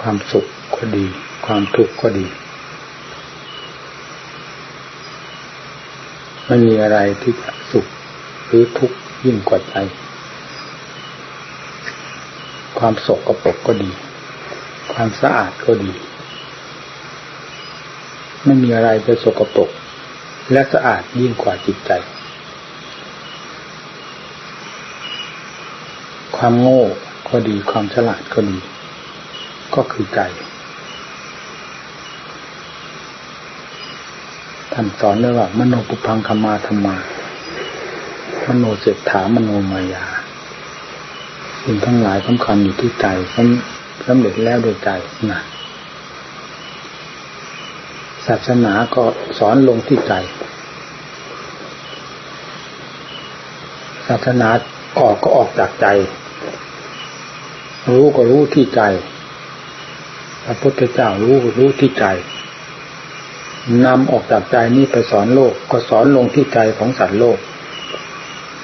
ความสุขก็ดี ความทุกข์ก็ดี ไม่มีอะไรที่จะสุขหรือทุกข์ยิ่งกว่าใจ ความสกปรกก็ดี ความสะอาดก็ดี ไม่มีอะไรจะสกปรกและสะอาดยิ่งกว่าจิตใจ ความโง่ก็ดี ความฉลาดก็ดี ก็คือใจท่านสอนด้วยว่ามโนปุพังคมาธรรมามโนเศรษฐามโนมายาสิ่งทั้งหลายสำคัญอยู่ที่ใจสำเร็จแล้วโดยใจนะศาสนาก็สอนลงที่ใจศาสนาออกก็ออกจากใจ รู้ก็รู้ที่ใจ ระพุทธเจ้ารู้รู้ที่ใจนำออกจากใจนี้ไปสอนโลก ก็สอนลงที่ใจของสัตว์โลก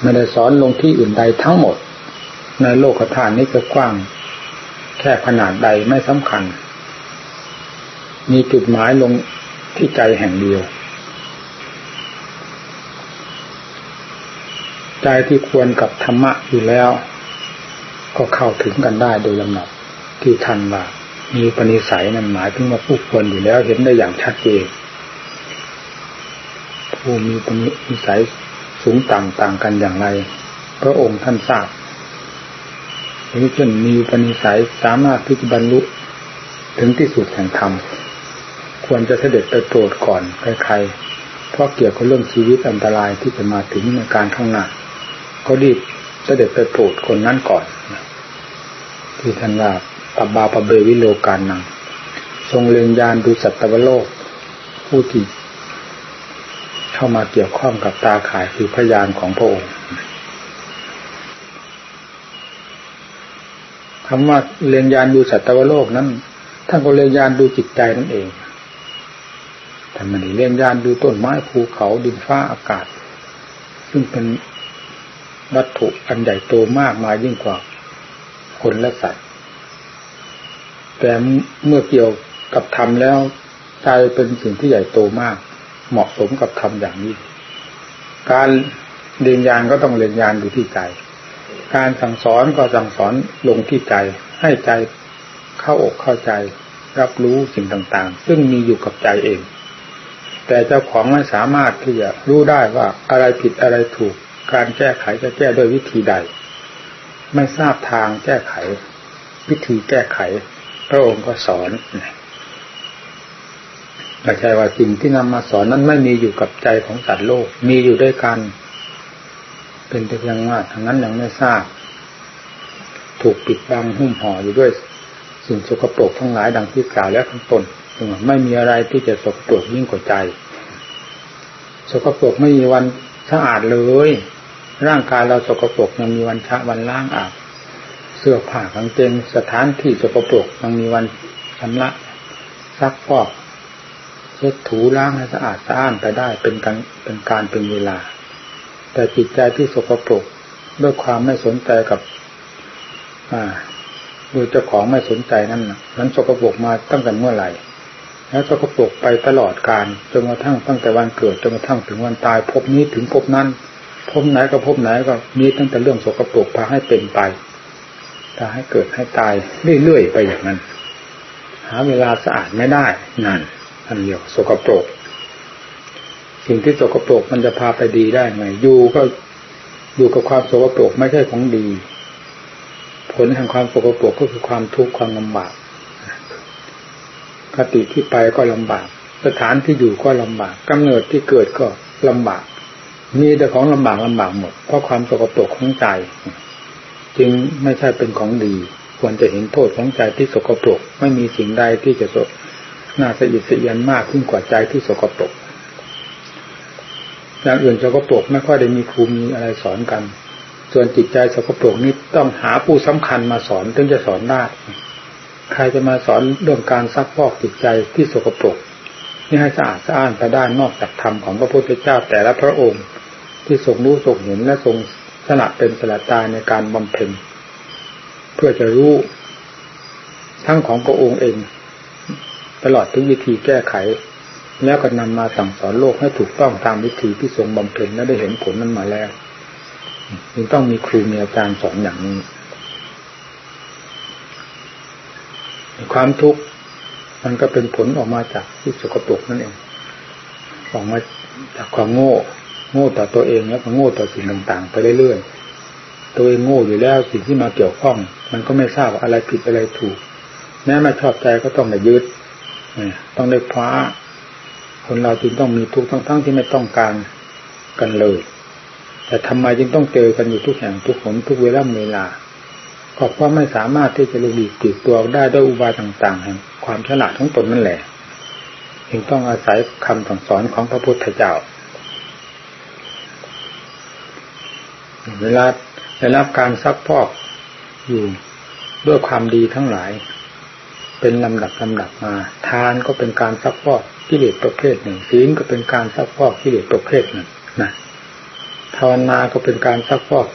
ไม่ได้สอนลงที่อื่นใดทั้งหมด ในโลกฐานนี้จะกว้าง แค่ขนาดใดไม่สำคัญ มีจุดหมายลงที่ใจแห่งเดียว ใจที่ควรกับธรรมะอยู่แล้ว ก็เข้าถึงกันได้โดยลำดับที่ทันว่า มีปณิสัยนั้นหมายถึงว่าผู้ควรอยู่แล้วเห็นได้อย่างชัดเจนผู้มีปณิสัยสูงต่ำต่างกันอย่างไร พระองค์ท่านทราบหรือเช่นมีปณิสัยสามารถที่จะบรรลุถึงที่สุดแห่งธรรมควรจะเสด็จไปโปรดก่อนใครๆเพราะเกี่ยวกับเรื่องชีวิตอันตรายที่จะมาถึงในการข้างหน้าก็รีบเสด็จไปโปรดคนนั้นก่อนที่ท่านว่า ปบาปเบวิโลกานัง ทรงเล็งยานดูสัตวโลก ผู้ที่เข้ามาเกี่ยวข้องกับตาข่ายคือพยานของพระองค์คำว่าเรียนยานดูสัตวโลกนั้นท่านก็เรียนยานดูจิตใจนั่นเองแต่มันเรียนยานดูต้นไม้ภูเขาดินฟ้าอากาศ ซึ่งเป็นวัตถุอันใหญ่โตมากมายยิ่งกว่าคนและสัตว์ แต่เมื่อเกี่ยวกับธรรมแล้วใจเป็นสิ่งที่ใหญ่โตมาก เหมาะสมกับทำอย่างนี้ การเรียนญาณก็ต้องเรียนญาณอยู่ที่ใจ การสั่งสอนก็สั่งสอนลงที่ใจ ให้ใจเข้าอกเข้าใจ รับรู้สิ่งต่างๆ ซึ่งมีอยู่กับใจเอง แต่เจ้าของไม่สามารถที่จะรู้ได้ว่าอะไรผิดอะไรถูก การแก้ไขจะแก้ด้วยวิธีใด ไม่ทราบทางแก้ไข วิธีแก้ไข พระองค์ก็สอนไม่ใช่ว่าสิ่งที่นำมาสอนนั้นไม่มีอยู่กับใจของสัตว์โลก มีอยู่ด้วยกัน เป็นแต่เพียงว่าทางนั้นยังไม่ทราบ ถูกปิดบังหุ้มห่ออยู่ด้วย สิ่งสกปรกทั้งหลายดังที่กล่าวแล้วข้างต้นไม่มีอะไรที่จะสกปรกยิ่งกว่าใจ สกปรกไม่มีวันสะอาดเลย ร่างกายเราสกปรกยังมีวันชะวันล้างอาบ สื้อผ้ากางเกงสถานที่สกปรกยังมีวันชำระซักฟอกเช็ดถูล้างให้สะอาดสะอ้านไปได้เป็นการเป็นการเป็นเวลา แต่จิตใจที่สกปรกด้วยความไม่สนใจกับ อ่าโดยเจ้าของไม่สนใจนั่นนั้นสกปรกมาตั้งแต่เมื่อไหร่ แล้วสกปรกไปตลอดการจนกระทั่งตั้งแต่วันเกิดจนกระทั่งถึงวันตายพบนี้ถึงพบนั้นพบไหนก็พบไหนก็มีตั้งแต่เรื่องสกปรกพาให้เป็นไป พาให้เกิดให้ตายเรื่อยๆไปอย่างนั้น หาเวลาสะอาดไม่ได้นั่นอันเดียวสกปรกสิ่งที่สกปรกมันจะพาไปดีได้ไงอยู่ก็อยู่กับความสกปรกไม่ใช่ของดี ผลแห่งความสกปรกก็คือความทุกข์ความลำบากคติที่ไปก็ลำบาก สถานที่อยู่ก็ลำบากกำเนิดที่เกิดก็ลำบาก มีแต่ของลำบากลำบากหมดเพราะความสกปรกของใจ จึงไม่ใช่เป็นของดี ควรจะเห็นโทษของใจที่สกปรก ไม่มีสิ่งใดที่จะสน่าสะอิดสะเอียนมากขึ้นกว่าใจที่สกปรกอย่างอื่นสกปรกไม่ค่อยได้มีครูมีอะไรสอนกัน ส่วนจิตใจสกปรกนี้ต้องหาผู้สำคัญมาสอนถึงจะสอนได้ใครจะมาสอนเรื่องการซักพอกจิตใจที่สกปรกนี่ให้สะอาดสะอ้านไปได้นอกจากธรรมของพระพุทธเจ้าแต่ละพระองค์ ที่ทรงรู้ทรงเห็นและทรง สละเป็นสละตายในการบำเพ็ญเพื่อจะรู้ทั้งของพระองค์เอง ตลอดถึงวิธีแก้ไข แล้วก็นำมาสั่งสอนโลกให้ถูกต้องตามวิธีที่ทรงบำเพ็ญและได้เห็นผลนั้นมาแล้วจึงต้องมีครูมีอาจารย์สอนอย่างนี้ ความทุกข์มันก็เป็นผลออกมาจากที่สกปรกนั่นเองออกมาจากความโง่ โง่ต่อตัวเองแล้วก็โง่ต่อสิ่งต่างๆ ไปเรื่อยๆตัวเองโง่อยู่แล้วสิ่งที่มาเกี่ยวข้อง มันก็ไม่ทราบอะไรผิดอะไรถูก แม้ไม่ชอบใจก็ต้องได้ยึดต้องได้คว้าคนเราจึงต้องมีทุกข์ทั้งๆที่ไม่ต้องการกันเลย แต่ทำไมจึงต้องเจอกันอยู่ทุกแห่งทุกหนทุกเวลาเวลาก็เพราะไม่สามารถที่จะลุดีติดตัวได้ด้วยอุบายต่างๆแห่งความฉลาดของตนนั่นแหละจึงต้องอาศัยคำสั่งสอนของพระพุทธเจ้า เวลาได้รับการซักพอกอยู่ด้วยความดีทั้งหลาย เป็นลำดับลำดับมา ทานก็เป็นการซักพอกกิเลสประเภทหนึ่งศีลก็เป็นการซักพอกกิเลสประเภทหนึ่งนะภาวนาก็เป็นการซักพอก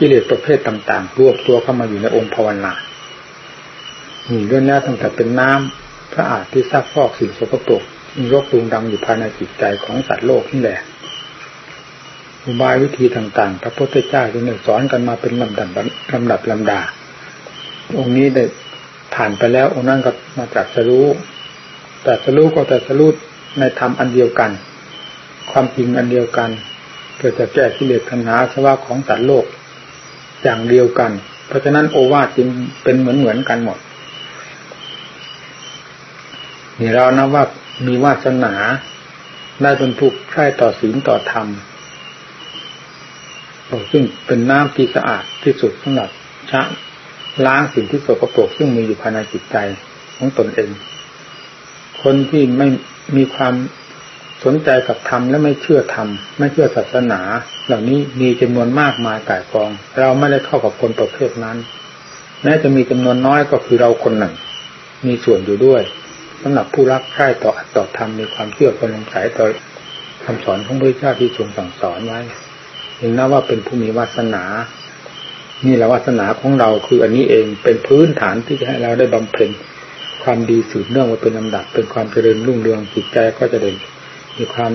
กิเลสประเภทต่างๆ รวบตัวเข้ามาอยู่ในองค์ภาวนานี่เรื่องแรกตั้งแต่เป็นน้ำพระอาจที่ซักฟอกสิ่งสกปรกมีรคตุงดังอยู่ภายในจิตใจของสัตว์โลกนี่แหละ อุบายวิธีต่างๆ พระพุทธเจ้าจึงสอนกันมาเป็นลำดับลำดับลำดา องค์นี้ได้ผ่านไปแล้ว องค์นั้นก็มาจากสรู้แต่สรู้ก็แต่สรู้ในธรรมอันเดียวกัน ความจริงอันเดียวกันเพื่อจะแก้กิเลสทัหาสวะของสัตว์โลก อย่างเดียวกัน เพราะฉะนั้นโอวาทจึงเป็นเหมือนเหมือนกันหมดนี่เรานะว่ามีวาสนาได้เป็นผู้ใช้ต่อศีลต่อธรรม ซึ่งเป็นน้ำที่สะอาดที่สุดสำหรับชะล้างสิ่งที่สกปรกซึ่งมีอยู่ภายในจิตใจของตนเอง คนที่ไม่มีความสนใจกับธรรมและไม่เชื่อธรรมไม่เชื่อศาสนา เหล่านี้มีจำนวนมากมายก่ายกอง เราไม่ได้เข้ากับคนประเภทนั้นแม้จะมีจำนวนน้อยก็คือเราคนหนึ่ง มีส่วนอยู่ด้วยสำหรับผู้รักใคร่ต่ออัตต่อธรรมมีความเชื่อความลงใสต่อคำสอนของพระเจ้าที่ทรงสั่งสอนไว้ เห็นนะว่าเป็นผู้มีวาสนา นี่แหละวาสนาของเราคืออันนี้เองเป็นพื้นฐานที่จะให้เราได้บำเพ็ญความดีสืบเนื่องมาเป็นลำดับ เป็นความเจริญรุ่งเรืองจิตใจก็จะเด่นมีความ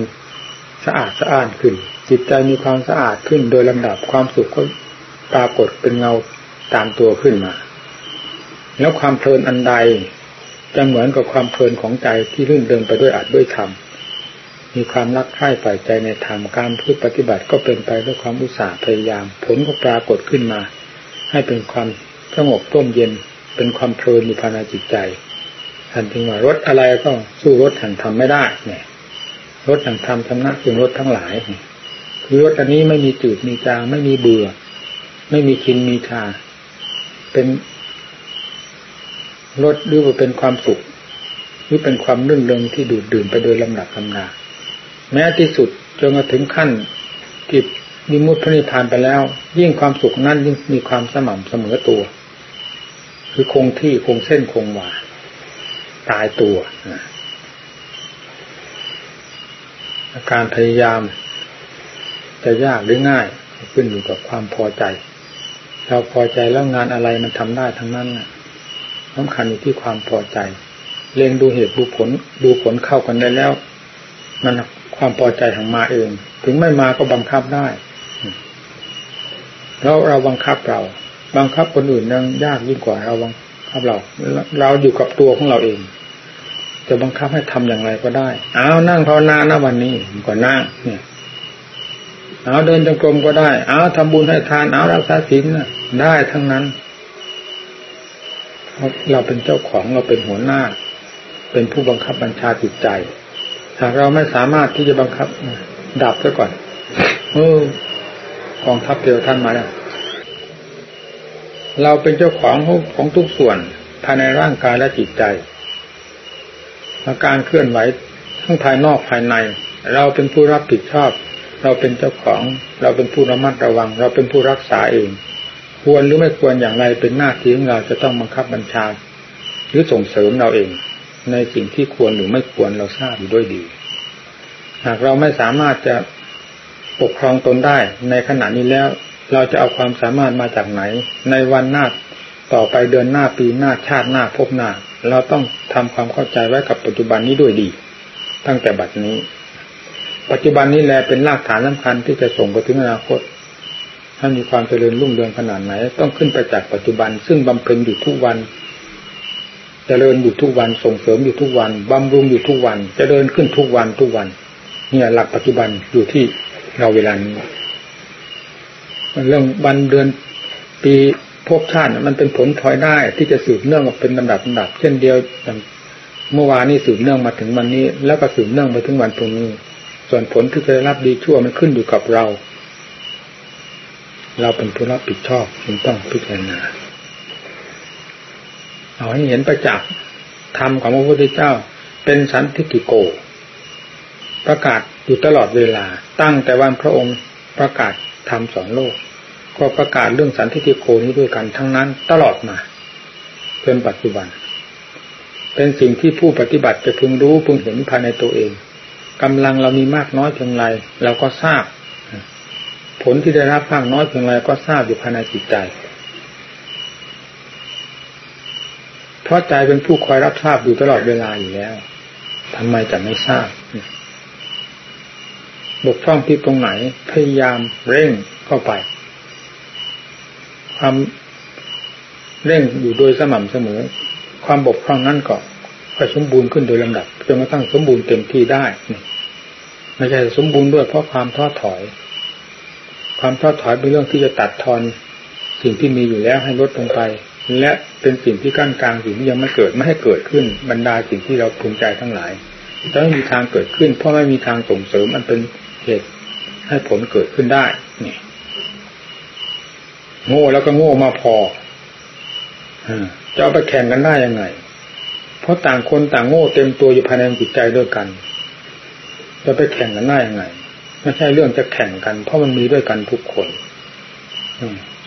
สะอาดสะอ้านขึ้น จิตใจมีความสะอาดขึ้น โดยลำดับความสุขก็ปรากฏเป็นเงาตามตัวขึ้นมา แล้วความเพลินอันใดจะเหมือนกับความเพลินของใจที่รื่นเดินไปด้วยอาจด้วยธรรม มีความรักใคร่ใฝ่ใจในธรรมการพูดปฏิบัติก็เป็นไปด้วยความอุตสาห์พยายาม ผลก็ปรากฏขึ้นมา ให้เป็นความสงบต้มเย็น เป็นความเพลินมีภายในจิตใจท่านถึงว่ารถอะไรก็สู้รถแห่งธรรมไม่ได้เนี่ยรสแห่งธรรมชำนะสิ่งรสทั้งหลาย คือรสอันนี้ไม่มีจืดมีจางไม่มีเบื่อ ไม่มีชินมีชา เป็นรสหรือว่าเป็นความสุขหรือเป็นความนื่นเริงที่ดูดดื่มไปโดยลำดับลำดา แม้ที่สุดจนมาถึงขั้นกิจมิมุตพระนิพพานไปแล้ว ยิ่งความสุขนั้นยิ่งมีความสม่ำเสมอตัว คือคงที่คงเส้นคงวาตายตัวการพยายาม จะยากหรือง่ายขึ้นอยู่กับความพอใจ เราพอใจแล้วงานอะไรมันทำได้ทั้งนั้นสำคัญอยู่ที่ความพอใจเรียงดูเหตุดูผลดูผลเข้ากันได้แล้ว มัน ความพอใจของมาเอง ถึงไม่มาก็บังคับได้แล้วเราบังคับเรา บังคับคนอื่นยังยากยิ่งกว่าเราบังคับเรา เราอยู่กับตัวของเราเอง จะบังคับให้ทำอย่างไรก็ได้เอานั่งภาวนานะวันนี้ก็นั่งเนี่ยเอาเดินจงกรมก็ได้ เอาทำบุญให้ทานเอารักษาศีลได้ทั้งนั้นเราเป็นเจ้าของเราเป็นหัวหน้า เป็นผู้บังคับบัญชาจิตใจ หากเราไม่สามารถที่จะบังคับ ดับซะก่อนเออกองทัพเดียวท่านมาแล้วเราเป็นเจ้าของของทุกส่วนภายในร่างกายและจิตใจอาการเคลื่อนไหวทั้งภายนอกภายใน เราเป็นผู้รับผิดชอบ เราเป็นเจ้าของ เราเป็นผู้ระมัดระวัง เราเป็นผู้รักษาเอง ควรหรือไม่ควรอย่างไรเป็นหน้าที่ของเราจะต้องบังคับบัญชา หรือส่งเสริมเราเอง ในสิ่งที่ควรหรือไม่ควรเราทราบอยู่ด้วยดี หากเราไม่สามารถจะปกครองตนได้ ในขณะนี้แล้ว เราจะเอาความสามารถมาจากไหน ในวันหน้าต่อไปเดือนหน้าปีหน้าชาติหน้าพบหน้า เราต้องทำความเข้าใจไว้กับปัจจุบันนี้ด้วยดี ตั้งแต่บัดนี้ ปัจจุบันนี้แลเป็นรากฐานสำคัญที่จะส่งไปถึงอนาคตถ้ามีความเจริญรุ่งเรืองขนาดไหน ต้องขึ้นไปจากปัจจุบัน ซึ่งบำเพ็ญอยู่ทุกวัน เจริญอยู่ทุกวันส่งเสริมอยู่ทุกวันบำรุงอยู่ทุกวันจเจริญขึ้นทุกวันทุกวัน เนี่ยหลักปัจจุบันอยู่ที่เราเวลานี้เรื่องวันเดือนปีภพชาติมันเป็นผลพลอยได้ที่จะสืบเนื่องมาเป็นลำดับลำดับ เช่นเดียวเมื่อวานนี้สืบเนื่องมาถึงวันนี้ แล้วก็สืบเนื่องไปถึงวันตรงนี้ ส่วนผลที่จะได้รับดีชั่วมันขึ้นอยู่กับเรา เราเป็นผู้รับผิดชอบจึงต้องพิจารณา เอาให้เห็นประจักษ์ธรรมของพระพุทธเจ้า เป็นสันทิฏฐิโก ประกาศอยู่ตลอดเวลา ตั้งแต่วันพระองค์ประกาศธรรมสอนโลก ก็ประกาศเรื่องสันติโกนี้ด้วยกันทั้งนั้นตลอดมาจนปัจจุบัน เป็นสิ่งที่ผู้ปฏิบัติจะพึงรู้พึงเห็นภายในตัวเองกำลังเรามีมากน้อยเพียงไรเราก็ทราบ ผลที่ได้รับมากน้อยเพียงไรก็ทราบอยู่ภายในจิตใจ เพราะใจเป็นผู้คอยรับทราบอยู่ตลอดเวลาอยู่แล้วทำไมจะไม่ทราบบกพร่องที่ตรงไหนพยายามเร่งเข้าไป ความเร่งอยู่โดยสม่ำเสมอ ความบกพร่องนั้นก็ค่อยสมบูรณ์ขึ้นโดยลำดับจนกระทั่งสมบูรณ์เต็มที่ได้ไม่ใช่สมบูรณ์ด้วยเพราะความท้อถอย ความท้อถอยเป็นเรื่องที่จะตัดทอนสิ่งที่มีอยู่แล้วให้ลดลงไป และเป็นสิ่งที่กั้นกลางสิ่งที่ยังไม่เกิดไม่ให้เกิดขึ้นบรรดาสิ่งที่เราภูมิใจทั้งหลายจะไม่มีทางเกิดขึ้น เพราะไม่มีทางส่งเสริมมันเป็นเหตุให้ผลเกิดขึ้นได้นี่โง่แล้วก็โง่มาพอจะเอาไปแข่งกันได้ยังไง เพราะต่างคนต่างโง่เต็มตัวอยู่ภายในจิตใจด้วยกัน จะไปแข่งกันได้ยังไง ไม่ใช่เรื่องจะแข่งกัน เพราะมันมีด้วยกันทุกคน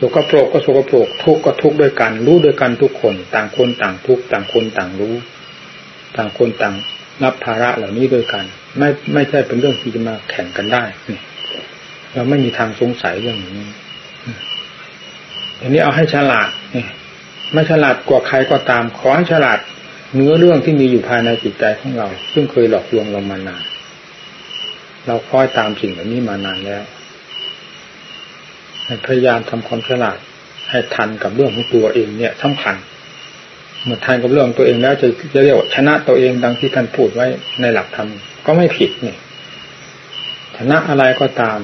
สกปรกก็สกปรกทุกข์ก็ทุกข์ด้วยกัน รู้ด้วยกันทุกคน ต่างคนต่างทุกข์ต่างคนต่างรู้ ต่างคนต่างรับภาระเหล่านี้ด้วยกัน ไม่ไม่ใช่เป็นเรื่องที่จะมาแข่งกันได้เราไม่มีทางสงสัยเรื่องนี้อันนี้เอาให้ฉลาดไม่ฉลาดกว่าใครก็ตาม ขอให้ฉลาดเนื้อเรื่องที่มีอยู่ภายในจิตใจของเรา ซึ่งเคยหลอกลวงเรามานาน เราคอยตามสิ่งเหล่านี้มานานแล้ว พยายามทำความฉลาดให้ทันกับเรื่องของตัวเองเนี่ยสำคัญเมื่อทันกับเรื่องตัวเองแล้วจะจะเรียกว่าชนะตัวเองดังที่ท่านพูดไว้ในหลักธรรมก็ไม่ผิดเนี่ยชนะอะไรก็ตาม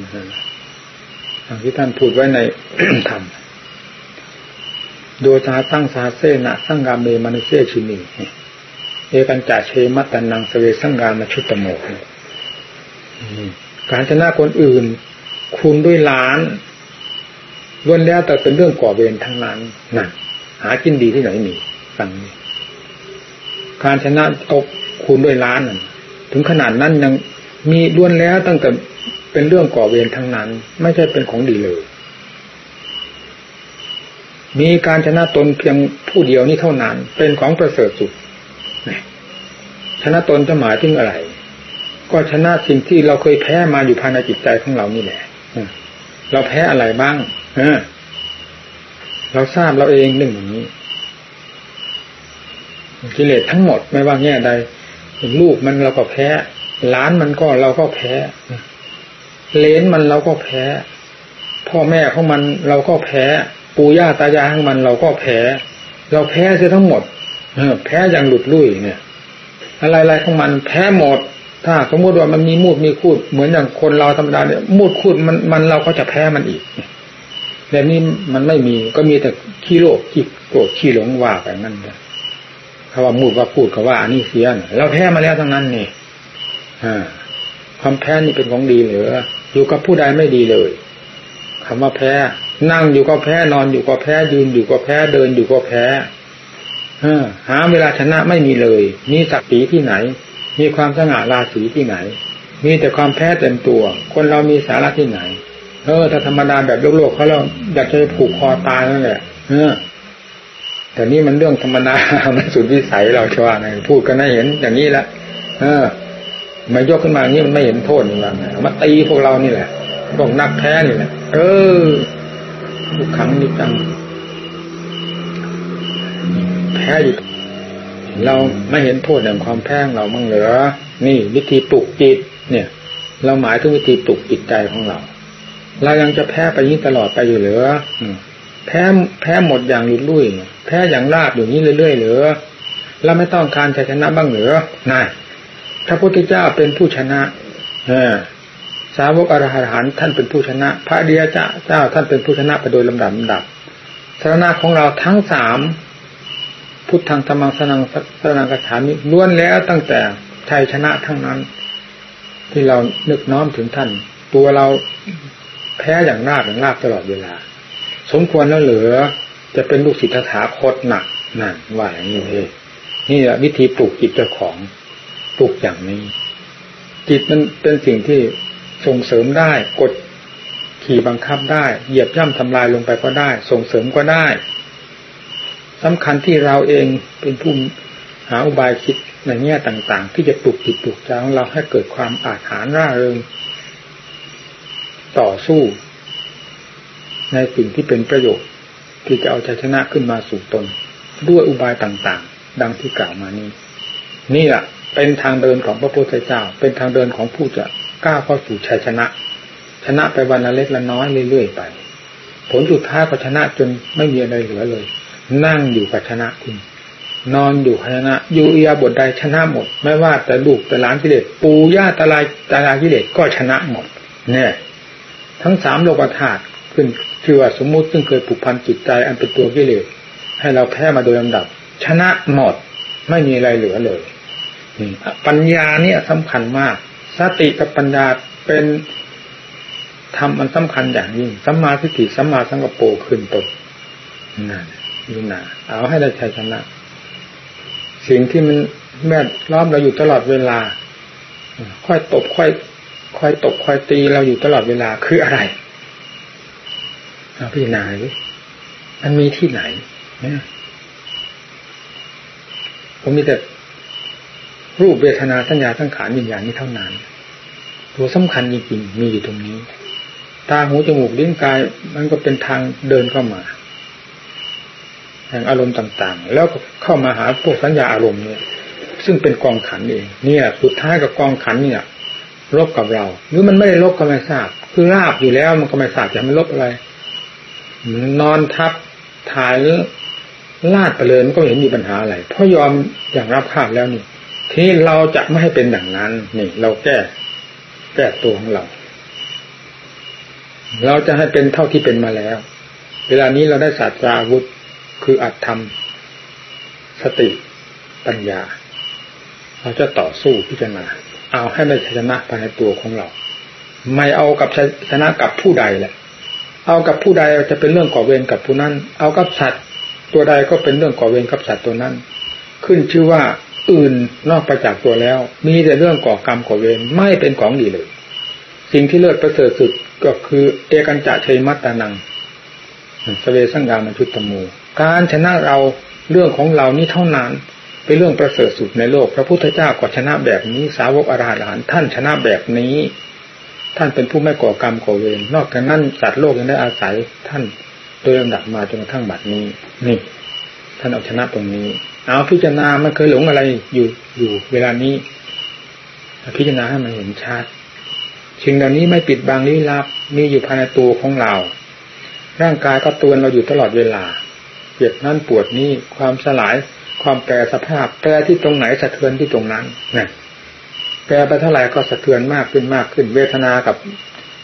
ดังที่ท่านพูดไว้ในธรรมโดยชาตั้งสาเซนะสังกาเมมนุเซชินีเอกันจ่าเชมัตตันังสเวสังกามาชุตโมกการชนะคนอื่นคุณด้วยล้าน ล้วนแล้วแต่เป็นเรื่องก่อเวรทั้งนั้นนั่นหากินดีที่ไหนมีฟังนี้การชนะเอาคุณด้วยล้านถึงขนาดนั้นยังมีล้วนแล้วตั้งแต่เป็นเรื่องก่อเวรทั้งนั้น ไม่ใช่เป็นของดีเลย มีการชนะตนเพียงผู้เดียวนี้เท่านั้น เป็นของประเสริฐสุดชนะตนจะหมายถึงอะไร ก็ชนะสิ่งที่เราเคยแพ้มาอยู่ภายในจิตใจของเรานี่แหละเราแพ้อะไรบ้าง เราทราบเราเองหนึ่งอย่างนี้กิเลสทั้งหมดไม่ว่าแง่ใดลูกมันเราก็แพ้ล้านมันก็เราก็แพ้เลนมันเราก็แพ้ พ่อแม่ของมันเราก็แพ้ ปู่ย่าตายายของมันเราก็แพ้ เราแพ้เสียทั้งหมดแพ้อย่างหลุดลุ่ยเนี่ย อะไรๆของมันแพ้หมด ถ้าสมมติว่ามันมีมูดมีคูดเหมือนอย่างคนเราธรรมดาเนี่ยมูดคูดมันมันเราก็จะแพ้มันอีก แบบนี้มันไม่มีก็มีแต่ขี้โลกขี้โกรธขี้หลงว่าไปนั่นเลยเขาว่ามูดว่าพูดเขาว่าอันนี้เสียนเราแพ้มาแล้วทั้งนั้นนี่อ่าความแพ้นี่เป็นของดีเหรืออยู่กับผู้ใดไม่ดีเลยคำว่าแพ้ นั่งอยู่ก็แพ้นอนอยู่ก็แพ้ยืนอยู่ก็แพ้เดินอยู่ก็แพ้หาเวลาชนะไม่มีเลยมีศักดิ์ศรีที่ไหน มีความสง่าราศีที่ไหน มีแต่ความแพ้เต็มตัว คนเรามีสาระที่ไหน เออถ้าธรรมดาแบบโลกโลกเขาเราอยากจะผูกคอตายนั่นแหละเออแต่นี่มันเรื่องธรรมดามันสุดวิสัยเราชว่าไงพูดกันให้เห็นอย่างนี้ละเออมายกขึ้นมาอย่างนี้มันไม่เห็นโทษนี่หรอกมาตีพวกเรานี่แหละพวกนักแพ้นี่แหละเออทุกครั้งนิจังแพ้อยู่เราไม่เห็นโทษแห่งความแพ้เรามั่งเหรอนี่ วิธีปลุกจิต เนี่ย เราหมายถึงวิธีปลุกจิตใจของเรา เรายังจะแพ้ไปนี้ตลอดไปอยู่เหรือแพ้แพ้หมดอย่างลุดลุ่ยแพ้อย่างราบอยู่นี้เรื่อยๆเหรือเราไม่ต้องการชัยชนะบ้างเหรือนายพระพุทธเจ้าเป็นผู้ชนะเอสาวกอรหันต์ท่านเป็นผู้ชนะ พระเดียจ้าเจ้าท่านเป็นผู้ชนะไปโดยลำดับลำดับสาระของเราทั้งสามพุทธังธรรมังสนังสนังกระถามิล้วนแล้วตั้งแต่ชัยชนะทั้งนั้น ที่เรานึกน้อมถึงท่าน ตัวเรา แพ้อย่างราบอย่างราบตลอดเวลา สมควรแล้วเหลือ จะเป็นลูกศิษย์ถาคตหนักนั่นว่าอย่างนี้เองนี่แหละวิธีปลูกจิตเจ้าของปลูกอย่างนี้ จิตมันเป็นสิ่งที่ส่งเสริมได้ กดขี่บังคับได้ เหยียบย่ำทำลายลงไปก็ได้ ส่งเสริมก็ได้สำคัญที่เราเองเป็นผู้หาอุบายคิดในแง่ต่าง ๆ ที่จะปลุกจิตปลุกใจของเราให้เกิดความอาถรรพ์ร่าเริง ต่อสู้ ในสิ่งที่เป็นประโยชน์ที่จะเอาชัยชนะขึ้นมาสู่ตน ด้วยอุบายต่างๆ ดังที่กล่าวมานี้ นี่แหละเป็นทางเดินของพระพุทธเจ้า เป็นทางเดินของผู้จะกล้าเข้าสู่ชัยชนะ ชนะไปวันละเล็กละน้อยเรื่อยๆไป ผลสุดท้ายก็ชนะจนไม่มีอะไรเหลือเลย นั่งอยู่กับชนะคุณนอนอยู่ชนะ อยู่อียาบทใดชนะหมด ไม่ว่าแต่ลูกแต่หลานกิเลสปูย่าตาลายตาลายกิเลสก็ชนะหมด เนี่ย ทั้งสามโลกธาตุขึ้นคือว่าสมมุติซึ่งเคยผูกพันจิตใจอันเป็นตัวกิเลสให้เราแพ้มาโดยลำดับ ชนะหมดไม่มีอะไรเหลือเลยปัญญาเนี่ยสำคัญมาก สติกับปัญญาเป็นทำมันสำคัญอย่างยิ่งสัมมาทิฏฐิสัมมาสังกปรขึ้นตนนั่นนี่นาเอาให้ได้ชัยชนะ สิ่งที่มันแม่ล้อมเราอยู่ตลอดเวลา ค่อยตบค่อย คอยตบคอยตีเราอยู่ตลอดเวลาคืออะไรเอาพี่นายมันมีที่ไหนเนี่ยผมมีแต่รูปเวทนาสัญญาสังขารวิญญาณนี้เท่านั้น ตัวสำคัญจริงๆมีอยู่ตรงนี้ ตาหูจมูกลิ้นกาย มันก็เป็นทางเดินเข้ามาแห่งอารมณ์ต่าง ๆ แล้วเข้ามาหาพวกสัญญาอารมณ์เนี่ย ซึ่งเป็นกองขันเอง เนี่ย สุดท้ายกับกองขันเนี่ย ลบกับเรา หรือมันไม่ได้ลบก็ไม่ทราบ คือราบอยู่แล้วมันก็ไม่ทราบจะมันลบอะไรนอนทับถ่ายลาดไปเลยมันก็เห็นมีปัญหาอะไรเพราะยอมอย่างรับคาดแล้วนี่ที่เราจะไม่ให้เป็นอย่างนั้น นี่ เราแก้ แก้ตัวของเรา เราจะให้เป็นเท่าที่เป็นมาแล้ว เวลานี้เราได้ศาสตราวุธคืออัตธรรม สติปัญญา เราจะต่อสู้พิจารณา เอาให้ได้ชนะภายในตัวของเรา ไม่เอากับชนะกับผู้ใดแหละ เอากับผู้ใดจะเป็นเรื่องก่อเวรกับผู้นั้น เอากับสัตว์ ตัวใดก็เป็นเรื่องก่อเวรกับสัตว์ตัวนั้น ขึ้นชื่อว่าอื่นนอกไปจากตัวแล้ว มีแต่เรื่องก่อกรรมก่อเวรไม่เป็นของดีเลย สิ่งที่เลิศประเสริฐสุดก็คือ เอกันจะชัยมัตตานังสเวสังกามันชุตตมูการชนะเราเรื่องของเรานี้เท่านั้น เป็นเรื่องประเสริฐสุดในโลก พระพุทธเจ้าก็ชนะแบบนี้ สาวกอรหันต์ท่านชนะแบบนี้ ท่านเป็นผู้ไม่ก่อกรรมก่อเวรนอกจากนั้นจัดโลกยังได้อาศัยท่านโดยลำดับมาจนกระทั่งบัดนี้ นี่ ท่านเอาชนะตรงนี้ เอาพิจารณามันเคยหลงอะไรอยู่อยู่ เวลานี้พิจารณาให้มันเห็นชัดสิ่งเหล่านี้ไม่ปิดบังลี้ลับ มีอยู่ภายในตัวของเรา ร่างกายก็ตวนเราอยู่ตลอดเวลาเจ็บนั่นปวดนี้ความสลาย ความแปรสภาพแปรที่ตรงไหนสะเทือนที่ตรงนั้นนะแปรไปเท่าไหร่ก็สะเทือนมากขึ้นมากขึ้น เวทนากับ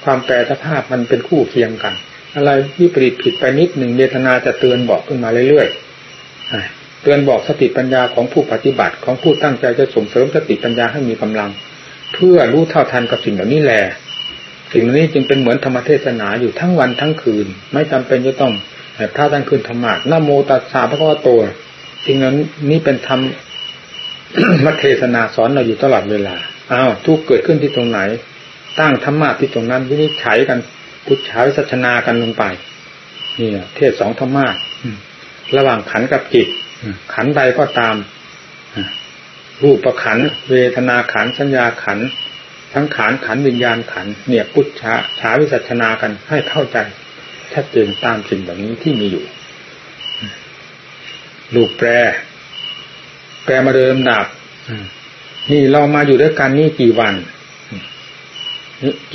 ความแปรสภาพมันเป็นคู่เคียงกัน อะไรที่ปริผิดไปนิดหนึ่งเวทนาจะเตือนบอกขึ้นมาเรื่อยๆเตือนบอกสติปัญญาของผู้ปฏิบัติของผู้ตั้งใจจะส่งเสริมสติปัญญาให้มีกำลัง เพื่อรู้เท่าทันกับสิ่งเหล่านี้แหละสิ่งเหล่านี้จึงเป็นเหมือนธรรมเทศนาอยู่ทั้งวันทั้งคืน ไม่จำเป็นจะต้องพระท่านคืนธรรมะนโมตัสสะพระพุทธโต สิ่งนั้นนี้เป็นธรรมมัทเทศนาสอนเราอยู่ตลอดเวลาอ้าวทุกเกิดขึ้นที่ตรงไหน ตั้งธรรมะที่ตรงนั้นวินิจฉัยกันพุทธาวิสัชนากันลงไปนี่เทศสองธรรมะระหว่างขันกับจิตขันใดก็ตามรูปประขันเวทนาขันสัญญาขันทั้งขันขันวิญญาณขันเนี่ยพุทธะฉาวิสัชนากันให้เข้าใจชัดเจนตามสิ่งแบบนี้ที่มีอยู่ รูปแปร แปลมาเดิมดับนี่เรามาอยู่ด้วยกันนี่กี่วัน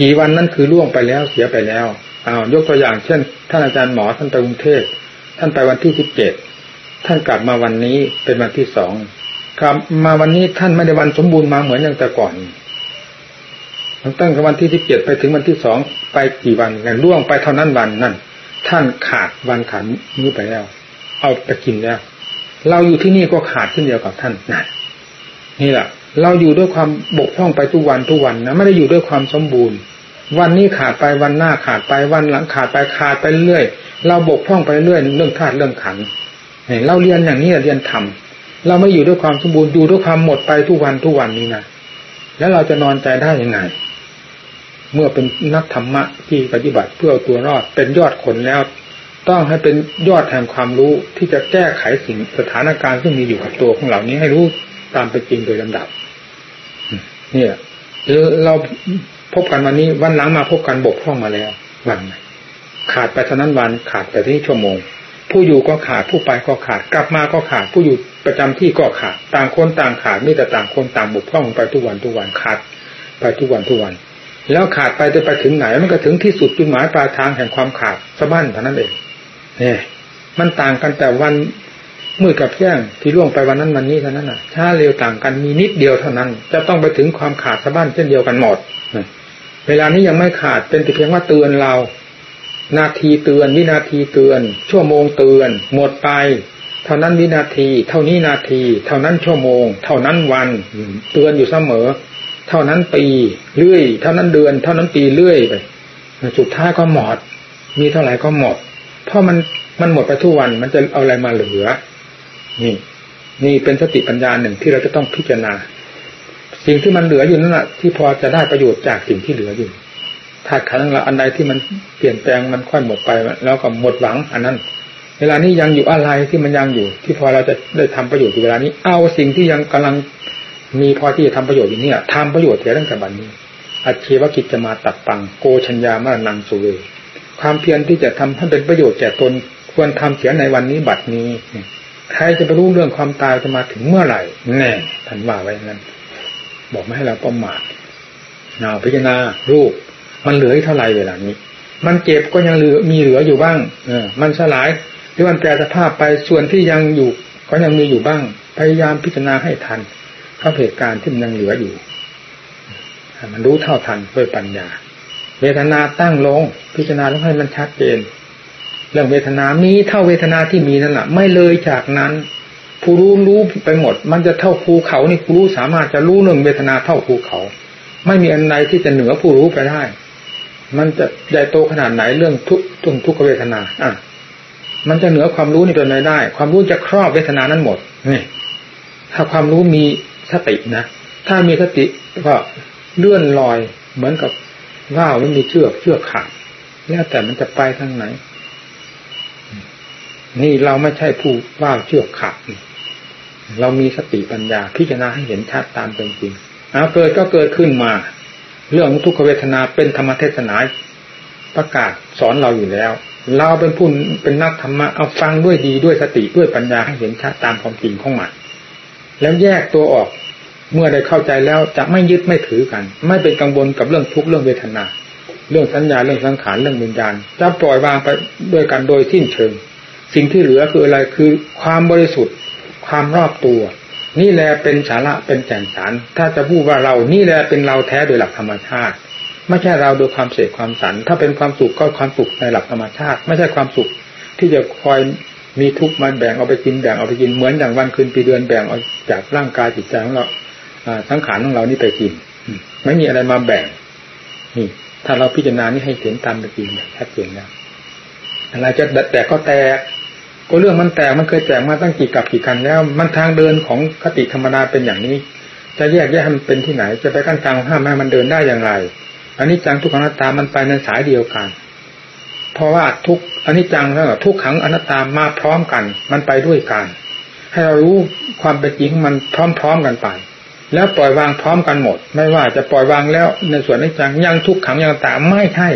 กี่วันนั้นคือล่วงไปแล้วเสียไปแล้วอ้าวยกตัวอย่างเช่น ท่านอาจารย์หมอท่านไปกรุงเทพท่านไปวันที่สิบเจ็ดท่านกลับมาวันนี้เป็นวันที่สองกลับมาวันนี้ท่านไม่ได้วันสมบูรณ์มาเหมือนอย่างแต่ก่อนตั้งแต่วันที่สิบเจ็ดไปถึงวันที่สองไปกี่วันกันล่วงไปเท่านั้นวันนั่นท่านขาดวันขาดนี้ไปแล้ว เอาไปกินแล้ว เราอยู่ที่นี่ก็ขาดเช่นเดียวกับท่านนั่นนี่แหละเราอยู่ด้วยความบกพร่องไปทุกวันทุกวันนะไม่ได้อยู่ด้วยความสมบูรณ์ วันนี้ขาดไปวันหน้าขาดไปวันหลังขาดไปขาดไปเรื่อยเราบกพร่องไปเรื่อยเรื่องธาตุเรื่องขันเนี่ยเราเรียนอย่างนี้เรียนทำเราไม่อยู่ด้วยความสมบูรณ์อยู่ด้วยความหมดไปทุกวันทุกวันนี้นะแล้วเราจะนอนใจได้ยังไง เมื่อเป็นนักธรรมะที่ปฏิบัติเพื่อตัวรอดเป็นยอดคนแล้ว ต้องให้เป็นยอดแห่งความรู้ที่จะแก้ไขสิ่งสถานการณ์ซึ่งมีอยู่กับตัวของเหล่านี้ให้รู้ตามเป็นจริงโดยลำดับ เนี่ยเราพบกันวันนี้วันหลังมาพบกันบกพร่องมาแล้ว วันขาดไปเท่านั้นวันขาดไปที่ชั่วโมง ผู้อยู่ก็ขาดผู้ไปก็ขาด กลับมาก็ขาด ผู้อยู่ประจำที่ก็ขาด ต่างคนต่างขาดไม่แต่ต่างคนต่างบกพร่องไปทุกวันทุกวันขาด ไปทุกวันทุกวัน แล้วขาดไปจะไปถึงไหนมันก็ถึงที่สุดจุดหมายปลายทางแห่งความขาดสะบั้นเท่านั้นเอง เนี่ยมันต่างกันแต่วันมืดกับแจ้งที่ล่วงไปวันนั้นวันนี้เท่านั้นน่ะช้าเร็วต่างกันมีนิดเดียวเท่านั้น จะต้องไปถึงความขาดสะบั้นเช่นเดียวกันหมดเวลานี้ยังไม่ขาดเป็นแต่เพียงว่าเตือนเรา นาทีเตือน วินาทีเตือน ชั่วโมงเตือน หมดไปเท่านั้นวินาที เท่านี้นาที เท่านั้นชั่วโมง เท่านั้นวัน เตือนอยู่เสมอ เท่านั้นปีเรื่อย เท่านั้นเดือน เท่านั้นปีเรื่อยไปสุดท้ายก็หมด มีเท่าไหร่ก็หมด เพราะมันมันหมดไปทุกวันมันจะเอาอะไรมาเหลือ นี่ นี่เป็นสติปัญญาหนึ่งที่เราจะต้องพิจารณา สิ่งที่มันเหลืออยู่นั่นแหะที่พอจะได้ประโยชน์จากสิ่งที่เหลืออยู่ถ้าขันเราอันใดที่มันเปลี่ยนแปลงมันค่อยหมดไปแล้วก็หมดหวัง อันนั้น เวลานี้ยังอยู่อะไรที่มันยังอยู่ ที่พอเราจะได้ทำประโยชน์อยู่เวลานี้ เอาสิ่งที่ยังกำลังมีพอที่จะทำประโยชน์อยู่เนี่ยทำประโยชน์เสียตั้งแต่บัดนนี้ อัจฉริกิจจะมาตัดปังโกชัญญามานังสุเว ความเพียรที่จะทำให้เป็นประโยชน์แก่ตนควรทำเสียในวันนี้บัดนี้ใครจะไปรู้เรื่องความตายจะมาถึงเมื่อไหร่แน่ท่านว่าไว้นั้นบอกไม่ให้เราประมาทนาพิจารณารูป มันเหลือเท่าไหร่เวลานี้ มันเจ็บก็ยังเหลือมีเหลืออยู่บ้าง เออ มันสลายหรือมันแปรสภาพไปส่วนที่ยังอยู่ ก็ยังมีอยู่บ้าง พยายามพิจารณาให้ทันเข้าเหตุการณ์ที่มันยังเหลืออยู่มันรู้เท่าทันด้วยปัญญา เวทนาตั้งลง พิจารณาต้องให้มันชัดเจน เรื่องเวทนามีเท่าเวทนาที่มีนั่นแหละไม่เลยจากนั้นผู้รู้รู้ไปหมด มันจะเท่าภูเขานี่ผู้รู้สามารถจะรู้เรื่องเวทนาเท่าภูเขา ไม่มีอันใดที่จะเหนือผู้รู้ไปได้ มันจะใหญ่โตขนาดไหนเรื่องทุกทุกทุกเวทนาอะมันจะเหนือความรู้นี่เป็นไม่ได้ ความรู้จะครอบเวทนานั้นหมดนี่ถ้าความรู้มีสตินะถ้ามีสติก็เลื่อนลอยเหมือนกับ ว่าวไม่มีเชือกเชือกขาดแล้วแต่มันจะไปทางไหน นี่เราไม่ใช่ผู้ว่าเชื่อขาดเรามีสติปัญญา พิจารณาให้เห็นชัดตามเป็นจริงเอาเกิดก็เกิดขึ้นมา เรื่องทุกขเวทนาเป็นธรรมเทศนาประกาศสอนเราอยู่แล้ว เราเป็นผู้เป็นนักธรรมะเอาฟังด้วยดีด้วยสติด้วยปัญญาให้เห็นชัดตามความจริงของมันแล้วแยกตัวออก เมื่อได้เข้าใจแล้วจะไม่ยึดไม่ถือกัน ไม่เป็นกังวลกับเรื่องทุกข์เรื่องเวทนา เรื่องสัญญาเรื่องสังขารเรื่องวิญญาณจะปล่อยวางไปด้วยกันโดยสิ้นเชิง สิ่งที่เหลือคืออะไรคือความบริสุทธิ์ ความรอบตัว นี่แหละเป็นสาระเป็นแก่นสาร ถ้าจะพูดว่าเรานี่แหละเป็นเราแท้โดยหลักธรรมชาติ ไม่ใช่เราโดยความเสกความสัน ถ้าเป็นความสุขก็ความสุขในหลักธรรมชาติ ไม่ใช่ความสุขที่จะคอยมีทุกข์มาแบ่งเอาไปกินแบ่งเอาไปกินเหมือนอย่างวันคืนปีเดือนแบ่งเอาจากร่างกายจิตใจของเรา สังขารของเรานี่ไปกินไม่มีอะไรมาแบ่ง นี่ ถ้าเราพิจารณานี่ให้เห็นตามเป็นจริงชัดเจนแล้วอะไรจะแตกก็แตกก็เรื่องมันแตกมันเคยแตกมาตั้งกี่กับกี่กันแล้ว มันทางเดินของคติธรรมดาเป็นอย่างนี้ จะแยกแยกมันเป็นที่ไหน จะไปกั้นกลางห้ามให้มันเดินได้อย่างไรอันนี้จังทุกขังอนัตตามันไปในสายเดียวกัน เพราะว่าทุกอันนี้จังแล้วทุกขังอนัตตามาพร้อมกัน มันไปด้วยกัน ให้เรารู้ความเป็นจริงมันพร้อมๆกันไป แล้วปล่อยวางพร้อมกันหมด ไม่ว่าจะปล่อยวางแล้ว ในส่วนนี้จังยังทุกขังยังตาไม่ใช่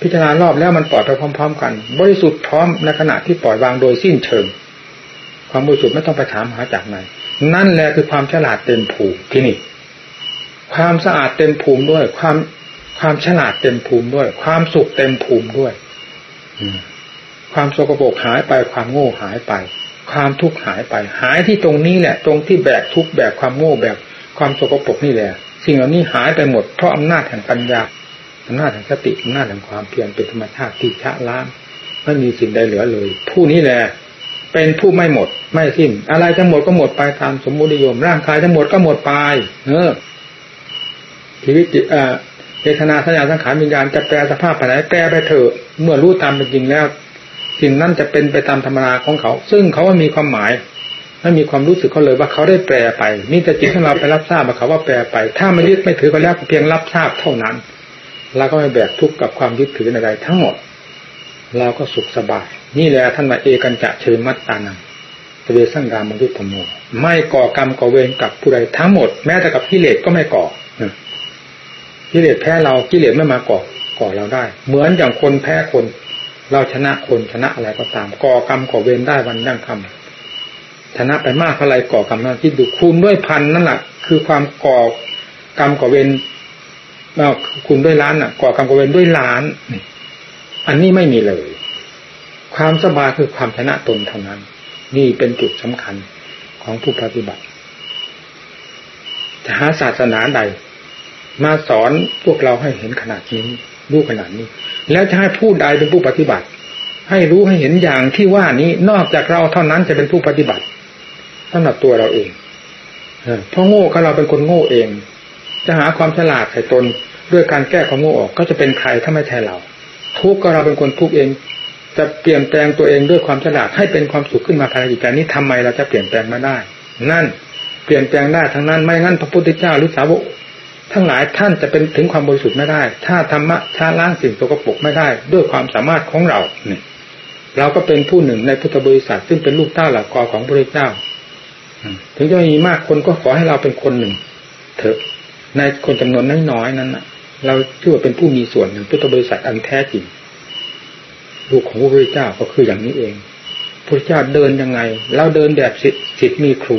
พิจารณารอบแล้วมันปล่อยไปพร้อม ๆ กัน บริสุทธิ์พร้อมในขณะที่ปล่อยวางโดยสิ้นเชิง ความบริสุทธิ์ไม่ต้องไปถามหาจากไหนนั่นแหละคือความฉลาดเต็มภูมิที่นี่ ความสะอาดเต็มภูมิด้วย ความความฉลาดเต็มภูมิด้วย ความสุขเต็มภูมิด้วยความสกปรกหายไปความโง่หายไป ความทุกข์หายไป หายที่ตรงนี้แหละ ตรงที่แบกทุกข์แบกความโง่แบก ความสกปรกนี่แหละ สิ่งเหล่านี้หายไปหมดเพราะอำนาจแห่งปัญญาอำนาจแห่งสติอำนาจแห่งความเพียรเป็นธรรมชาติที่ชะล้างไม่มีสิ่งใดเหลือเลย ผู้นี้แหละเป็นผู้ไม่หมด ไม่สิ้น อะไรจะหมดก็หมดไปตามสมมุตินิยมร่างกายจะหมดก็หมดไปเออชีวิตจิตเจตนาสัญญาสังขารวิญญาณจะแปลสภาพไปไหนแปลไปเถอะเมื่อรู้ตามเป็นจริงแล้ว สิ่งนั้นจะเป็นไปตามธรรมนาของเขา ซึ่งเขาว่ามีความหมาย ไม่มีความรู้สึกเขาเลยว่าเขาได้แปลไปนี่แต่จิตของเราไปรับทราบมาเขาว่าแปลไป ถ้าไม่ยึดไม่ถือก็แล้วเพียงรับทราบเท่านั้นเราก็ไม่แบกทุกข์กับความยึดถืออะไรทั้งหมดเราก็สุขสบาย นี่แหละท่านมาเอกันจะเชิญมัตตานังเวสังกามมุธโมไม่ก่อกรรมก่อเวรกับผู้ใดทั้งหมด แม้แต่กับกิเลสก็ไม่ก่อกิเลสแพ้เรากิเลสไม่มาก่อก่อเราได้ เหมือนอย่างคนแพ้คน เราชนะคนชนะอะไรก็ตามก่อกรรมก่อเวรได้วันยั่งคำ ชนะไปมากเท่าไรก่อกรรมนั้นที่ดูคูณด้วยพันนั่นแหละคือความก่อกรรมก่อเวรคุณด้วยล้านอะ ก่อกรรมก่อเวรด้วยล้านอันนี้ไม่มีเลย ความสบายคือความชนะตนเท่านั้น นี่เป็นจุดสำคัญของผู้ปฏิบัติจะหาศาสนาใด มาสอนพวกเราให้เห็นขนาดนี้รู้ขนาดนี้ แล้วจะให้ผู้ใดเป็นผู้ปฏิบัติ ให้รู้ให้เห็นอย่างที่ว่านี้นอกจากเราเท่านั้นจะเป็นผู้ปฏิบัติ สำหรับตัวเราเองเพราะโง่ก็เราเป็นคนโง่เอง จะหาความฉลาดใส่ตนด้วยการแก้ความโง่ออกก็จะเป็นใครถ้าไม่ใช่เรา ทุกก็เราเป็นคนทุกเอง จะเปลี่ยนแปลงตัวเองด้วยความฉลาดให้เป็นความสุขขึ้นมาภายในจิตใจนี้ทำไมเราจะเปลี่ยนแปลงมาได้ นั่นเปลี่ยนแปลงได้ทั้งนั้นไม่งั้นพระพุทธเจ้าหรือสาวกทั้งหลายท่านจะเป็นถึงความบริสุทธิ์ไม่ได้ ถ้าธรรมะชาล้างสิ่งสกปรกไม่ได้ ด้วยความสามารถของเราเนี่ยเราก็เป็นผู้หนึ่งในพุทธบริษัทซึ่งเป็นลูกเต้าหลักกอของพระเจ้า ถึงจะมีมากคนก็ขอให้เราเป็นคนหนึ่ง เถอะในคนจำนวนน้อยๆนั้นเราชื่อว่าเป็นผู้มีส่วนหนึ่งพุทธบริษัทอันแท้จริงลูกของพระพุทธเจ้าก็คืออย่างนี้เองพระเจ้าเดินยังไง เราเดินแบบสิทธิ์มีครู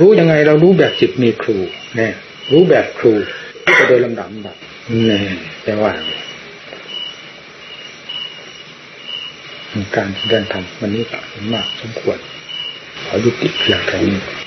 รู้ยังไงเรารู้แบบสิทธิ์มีครูเนี่ยรู้แบบครูที่จะโดยลำดับแบบนี่แต่ว่าการแสดงธรรมวันนี้ก็มากสมควร ขอยุติเพียงแค่นี้